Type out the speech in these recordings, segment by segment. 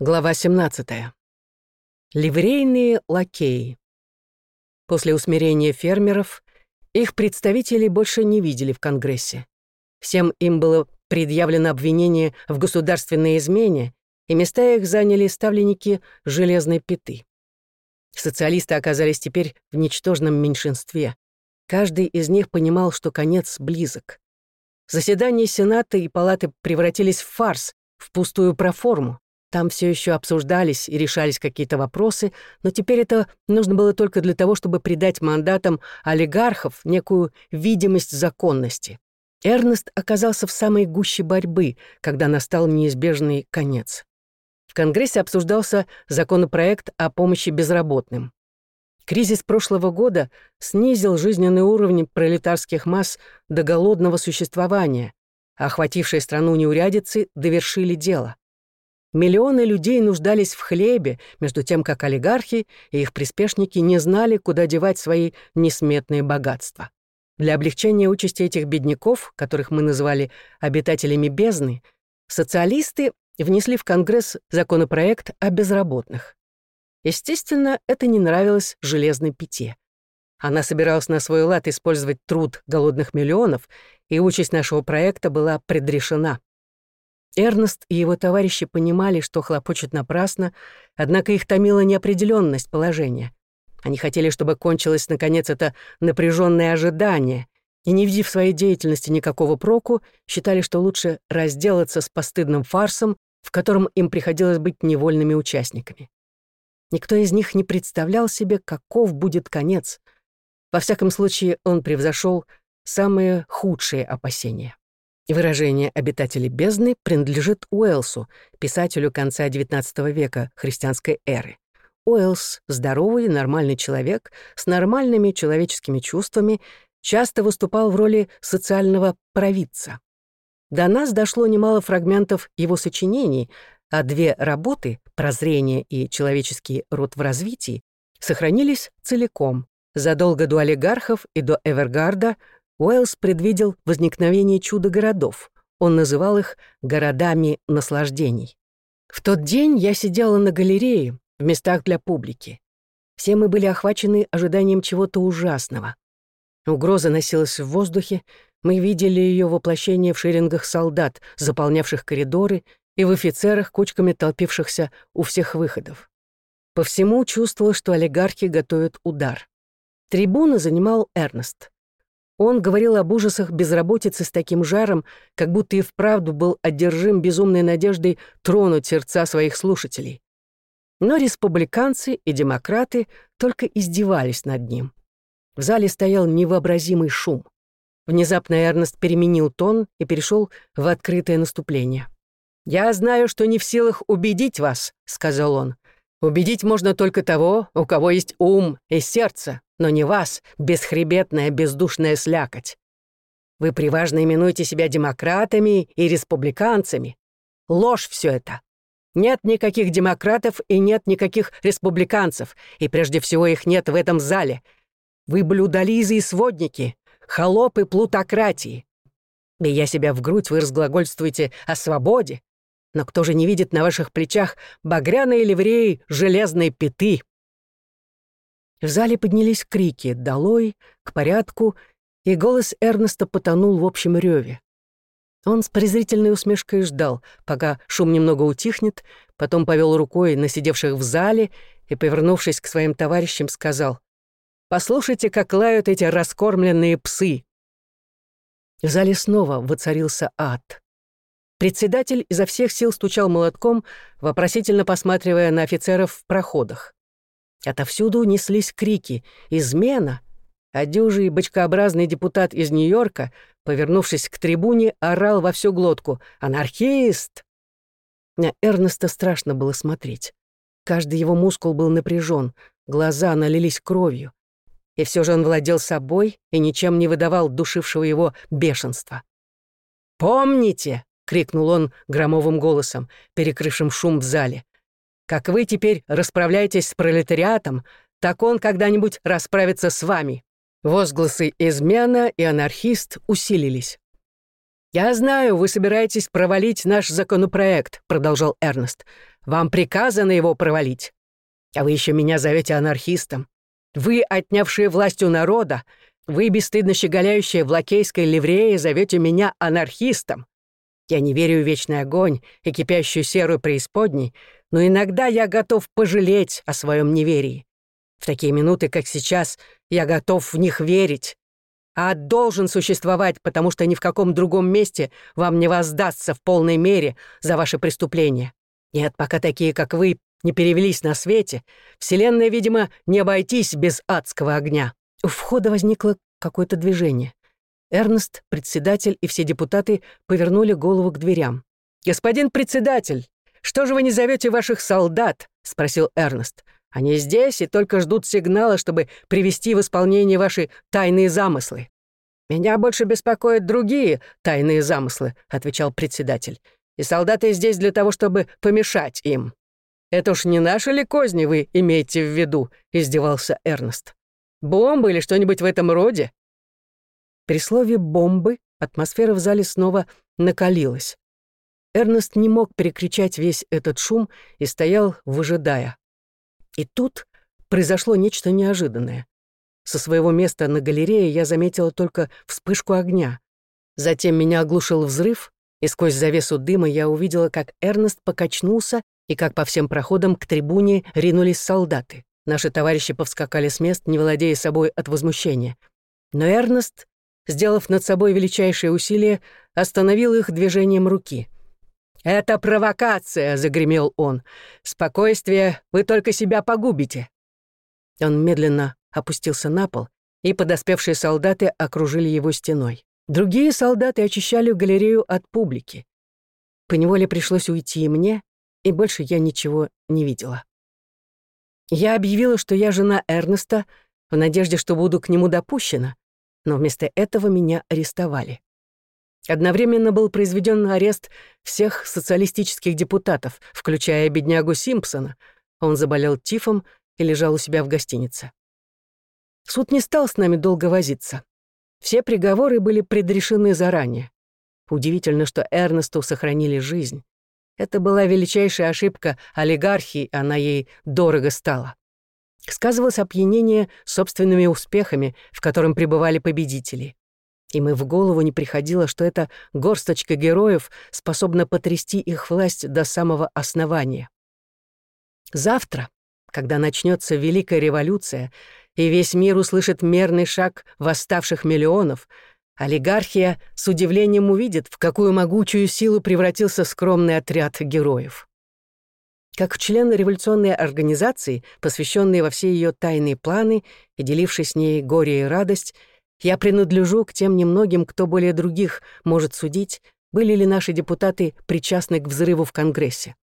Глава 17. Ливрейные лакеи. После усмирения фермеров их представителей больше не видели в Конгрессе. Всем им было предъявлено обвинение в государственной измене, и места их заняли ставленники железной пяты. Социалисты оказались теперь в ничтожном меньшинстве. Каждый из них понимал, что конец близок. Заседания Сената и Палаты превратились в фарс, в пустую проформу. Там все еще обсуждались и решались какие-то вопросы, но теперь это нужно было только для того, чтобы придать мандатам олигархов некую видимость законности. Эрнест оказался в самой гуще борьбы, когда настал неизбежный конец. В Конгрессе обсуждался законопроект о помощи безработным. Кризис прошлого года снизил жизненный уровень пролетарских масс до голодного существования, а охватившие страну неурядицы довершили дело. Миллионы людей нуждались в хлебе, между тем как олигархи и их приспешники не знали, куда девать свои несметные богатства. Для облегчения участи этих бедняков, которых мы называли обитателями бездны, социалисты внесли в Конгресс законопроект о безработных. Естественно, это не нравилось «железной пяте». Она собиралась на свой лад использовать труд голодных миллионов, и участь нашего проекта была предрешена. Эрнест и его товарищи понимали, что хлопочут напрасно, однако их томила неопределенность положения. Они хотели, чтобы кончилось, наконец, это напряженное ожидание, и, не видев в своей деятельности никакого проку, считали, что лучше разделаться с постыдным фарсом, в котором им приходилось быть невольными участниками. Никто из них не представлял себе, каков будет конец. Во всяком случае, он превзошел самые худшие опасения. Выражение «обитатели бездны» принадлежит Уэлсу, писателю конца XIX века христианской эры. Уэллс — здоровый, нормальный человек с нормальными человеческими чувствами, часто выступал в роли социального провидца. До нас дошло немало фрагментов его сочинений, а две работы «Прозрение» и «Человеческий род в развитии» сохранились целиком. Задолго до олигархов и до Эвергарда Уэллс предвидел возникновение чудо-городов. Он называл их «городами наслаждений». В тот день я сидела на галерее, в местах для публики. Все мы были охвачены ожиданием чего-то ужасного. Угроза носилась в воздухе, мы видели ее воплощение в шеренгах солдат, заполнявших коридоры, и в офицерах, кучками толпившихся у всех выходов. По всему чувствовал, что олигархи готовят удар. Трибуну занимал Эрнест. Он говорил об ужасах безработицы с таким жаром, как будто и вправду был одержим безумной надеждой тронуть сердца своих слушателей. Но республиканцы и демократы только издевались над ним. В зале стоял невообразимый шум. Внезапно Эрнест переменил тон и перешел в открытое наступление. «Я знаю, что не в силах убедить вас», — сказал он. «Убедить можно только того, у кого есть ум и сердце но не вас, бесхребетная бездушная слякоть. Вы приважно именуете себя демократами и республиканцами. Ложь все это. Нет никаких демократов и нет никаких республиканцев, и прежде всего их нет в этом зале. Вы блюдолизы и сводники, холопы плутократии. я себя в грудь, вы разглагольствуете о свободе. Но кто же не видит на ваших плечах багряные ливреи железной пяты? В зале поднялись крики «Долой!», «К порядку!», и голос Эрнеста потонул в общем реве. Он с презрительной усмешкой ждал, пока шум немного утихнет, потом повел рукой на сидевших в зале и, повернувшись к своим товарищам, сказал «Послушайте, как лают эти раскормленные псы!» В зале снова воцарился ад. Председатель изо всех сил стучал молотком, вопросительно посматривая на офицеров в проходах. Отовсюду неслись крики «Измена!», а дюжий бочкообразный депутат из Нью-Йорка, повернувшись к трибуне, орал во всю глотку «Анархист!». На Эрнеста страшно было смотреть. Каждый его мускул был напряжен, глаза налились кровью. И все же он владел собой и ничем не выдавал душившего его бешенства. «Помните!» — крикнул он громовым голосом, перекрывшим шум в зале. Как вы теперь расправляетесь с пролетариатом, так он когда-нибудь расправится с вами». Возгласы «измена» и «анархист» усилились. «Я знаю, вы собираетесь провалить наш законопроект», — продолжал Эрнест. Вам приказано его провалить. А вы еще меня зовете анархистом. Вы, отнявшие власть у народа, вы, бесстыдно щеголяющие в лакейской ливрее, зовете меня анархистом. Я не верю в вечный огонь и кипящую серую преисподней, но иногда я готов пожалеть о своем неверии. В такие минуты, как сейчас, я готов в них верить. А должен существовать, потому что ни в каком другом месте вам не воздастся в полной мере за ваши преступления. Нет, пока такие, как вы, не перевелись на свете, Вселенная, видимо, не обойтись без адского огня. У входа возникло какое-то движение. Эрнест, председатель и все депутаты повернули голову к дверям. «Господин председатель, что же вы не зовете ваших солдат?» — спросил Эрнест. «Они здесь и только ждут сигнала, чтобы привести в исполнение ваши тайные замыслы». «Меня больше беспокоят другие тайные замыслы», — отвечал председатель. «И солдаты здесь для того, чтобы помешать им». «Это уж не наши ли козни вы имеете в виду?» — издевался Эрнест. «Бомбы или что-нибудь в этом роде?» При слове «бомбы» атмосфера в зале снова накалилась. Эрнест не мог перекричать весь этот шум и стоял, выжидая. И тут произошло нечто неожиданное. Со своего места на галерее я заметила только вспышку огня. Затем меня оглушил взрыв, и сквозь завесу дыма я увидела, как Эрнест покачнулся и как по всем проходам к трибуне ринулись солдаты. Наши товарищи повскакали с мест, не владея собой от возмущения. Но Эрнест сделав над собой величайшее усилие, остановил их движением руки. «Это провокация!» — загремел он. «Спокойствие, вы только себя погубите!» Он медленно опустился на пол, и подоспевшие солдаты окружили его стеной. Другие солдаты очищали галерею от публики. Поневоле пришлось уйти и мне, и больше я ничего не видела. Я объявила, что я жена Эрнеста, в надежде, что буду к нему допущена, но вместо этого меня арестовали. Одновременно был произведен арест всех социалистических депутатов, включая беднягу Симпсона. Он заболел тифом и лежал у себя в гостинице. Суд не стал с нами долго возиться. Все приговоры были предрешены заранее. Удивительно, что Эрнесту сохранили жизнь. Это была величайшая ошибка олигархии, она ей дорого стала сказывалось опьянение собственными успехами, в котором пребывали победители. Им и в голову не приходило, что эта горсточка героев способна потрясти их власть до самого основания. Завтра, когда начнется Великая революция, и весь мир услышит мерный шаг восставших миллионов, олигархия с удивлением увидит, в какую могучую силу превратился скромный отряд героев. Как член революционной организации, посвященной во все ее тайные планы и деливший с ней горе и радость, я принадлежу к тем немногим, кто более других может судить, были ли наши депутаты причастны к взрыву в Конгрессе.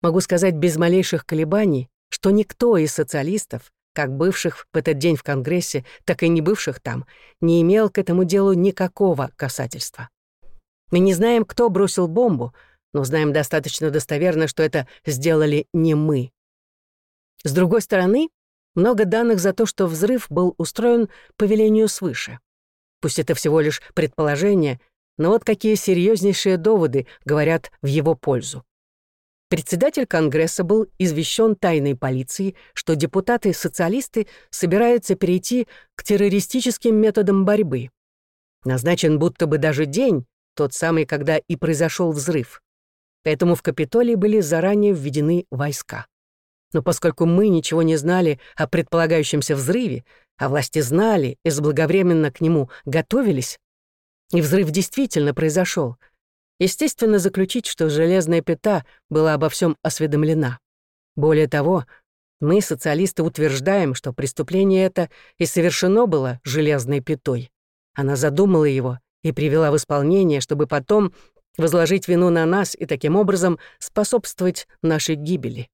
Могу сказать без малейших колебаний, что никто из социалистов, как бывших в этот день в Конгрессе, так и не бывших там, не имел к этому делу никакого касательства. Мы не знаем, кто бросил бомбу, но знаем достаточно достоверно, что это сделали не мы. С другой стороны, много данных за то, что взрыв был устроен по велению свыше. Пусть это всего лишь предположение, но вот какие серьезнейшие доводы говорят в его пользу. Председатель Конгресса был извещен тайной полицией, что депутаты-социалисты собираются перейти к террористическим методам борьбы. Назначен будто бы даже день, тот самый, когда и произошел взрыв поэтому в Капитолии были заранее введены войска. Но поскольку мы ничего не знали о предполагающемся взрыве, а власти знали и заблаговременно к нему готовились, и взрыв действительно произошел, естественно заключить, что железная пята была обо всем осведомлена. Более того, мы, социалисты, утверждаем, что преступление это и совершено было железной пятой. Она задумала его и привела в исполнение, чтобы потом возложить вину на нас и таким образом способствовать нашей гибели.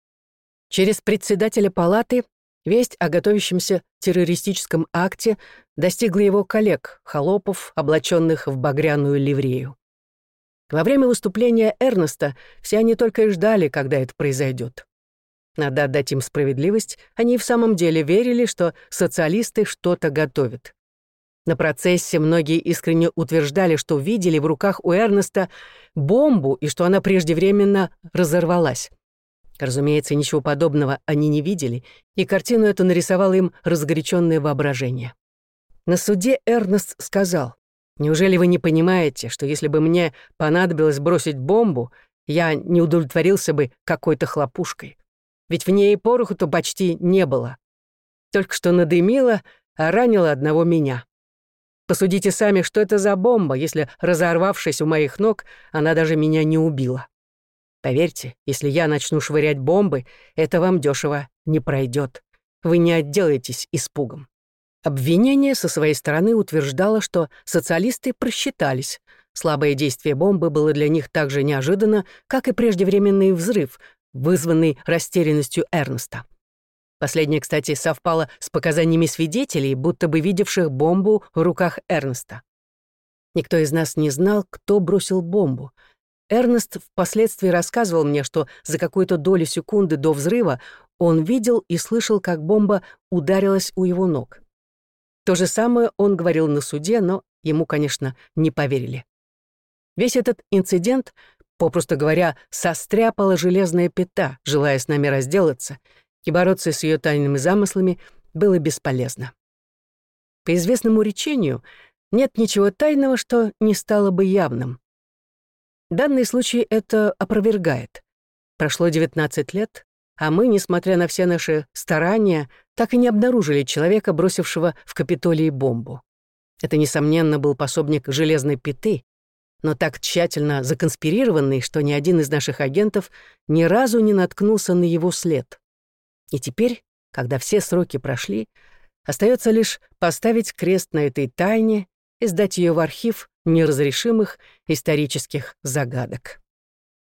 Через председателя палаты весть о готовящемся террористическом акте достигла его коллег, холопов, облаченных в багряную ливрею. Во время выступления Эрнеста все они только и ждали, когда это произойдет. Надо отдать им справедливость, они в самом деле верили, что социалисты что-то готовят. На процессе многие искренне утверждали, что видели в руках у Эрнеста бомбу и что она преждевременно разорвалась. Разумеется, ничего подобного они не видели, и картину эту нарисовало им разгоряченное воображение. На суде Эрнест сказал, «Неужели вы не понимаете, что если бы мне понадобилось бросить бомбу, я не удовлетворился бы какой-то хлопушкой? Ведь в ней пороху-то почти не было. Только что надымило, а ранило одного меня. Посудите сами, что это за бомба, если, разорвавшись у моих ног, она даже меня не убила. Поверьте, если я начну швырять бомбы, это вам дешево не пройдет. Вы не отделаетесь испугом. Обвинение со своей стороны утверждало, что социалисты просчитались. Слабое действие бомбы было для них так же неожиданно, как и преждевременный взрыв, вызванный растерянностью Эрнста. Последнее, кстати, совпало с показаниями свидетелей, будто бы видевших бомбу в руках Эрнста. Никто из нас не знал, кто бросил бомбу. Эрнест впоследствии рассказывал мне, что за какую-то долю секунды до взрыва он видел и слышал, как бомба ударилась у его ног. То же самое он говорил на суде, но ему, конечно, не поверили. Весь этот инцидент, попросту говоря, состряпала железная пята, желая с нами разделаться — и бороться с ее тайными замыслами было бесполезно. По известному речению, нет ничего тайного, что не стало бы явным. Данный случай это опровергает. Прошло 19 лет, а мы, несмотря на все наши старания, так и не обнаружили человека, бросившего в Капитолии бомбу. Это, несомненно, был пособник железной пяты, но так тщательно законспирированный, что ни один из наших агентов ни разу не наткнулся на его след. И теперь, когда все сроки прошли, остается лишь поставить крест на этой тайне и сдать ее в архив неразрешимых исторических загадок.